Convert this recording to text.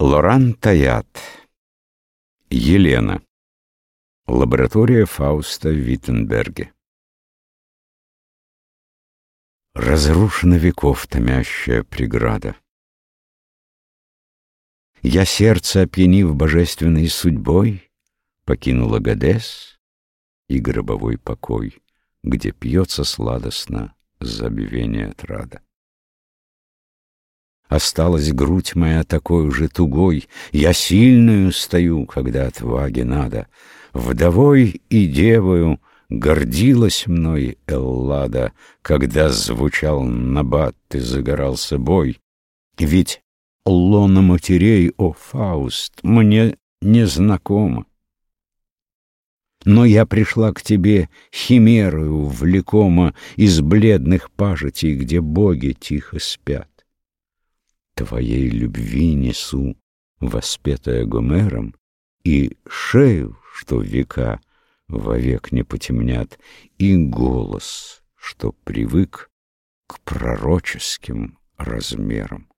Лоран Таят. Елена. Лаборатория Фауста в Виттенберге. Разрушена веков томящая преграда. Я сердце, опьянив божественной судьбой, Покинула Гадес и гробовой покой, Где пьется сладостно забвение отрада. Осталась грудь моя такой уже тугой, Я сильную стою, когда отваги надо. Вдовой и девою гордилась мной Эллада, Когда звучал набат и загорал собой. Ведь лона матерей, о Фауст, мне не знакомо. Но я пришла к тебе химерою влекома Из бледных пажитей, где боги тихо спят. Твоей любви несу, воспетая Гомером, И шею, что века вовек не потемнят, И голос, что привык к пророческим размерам.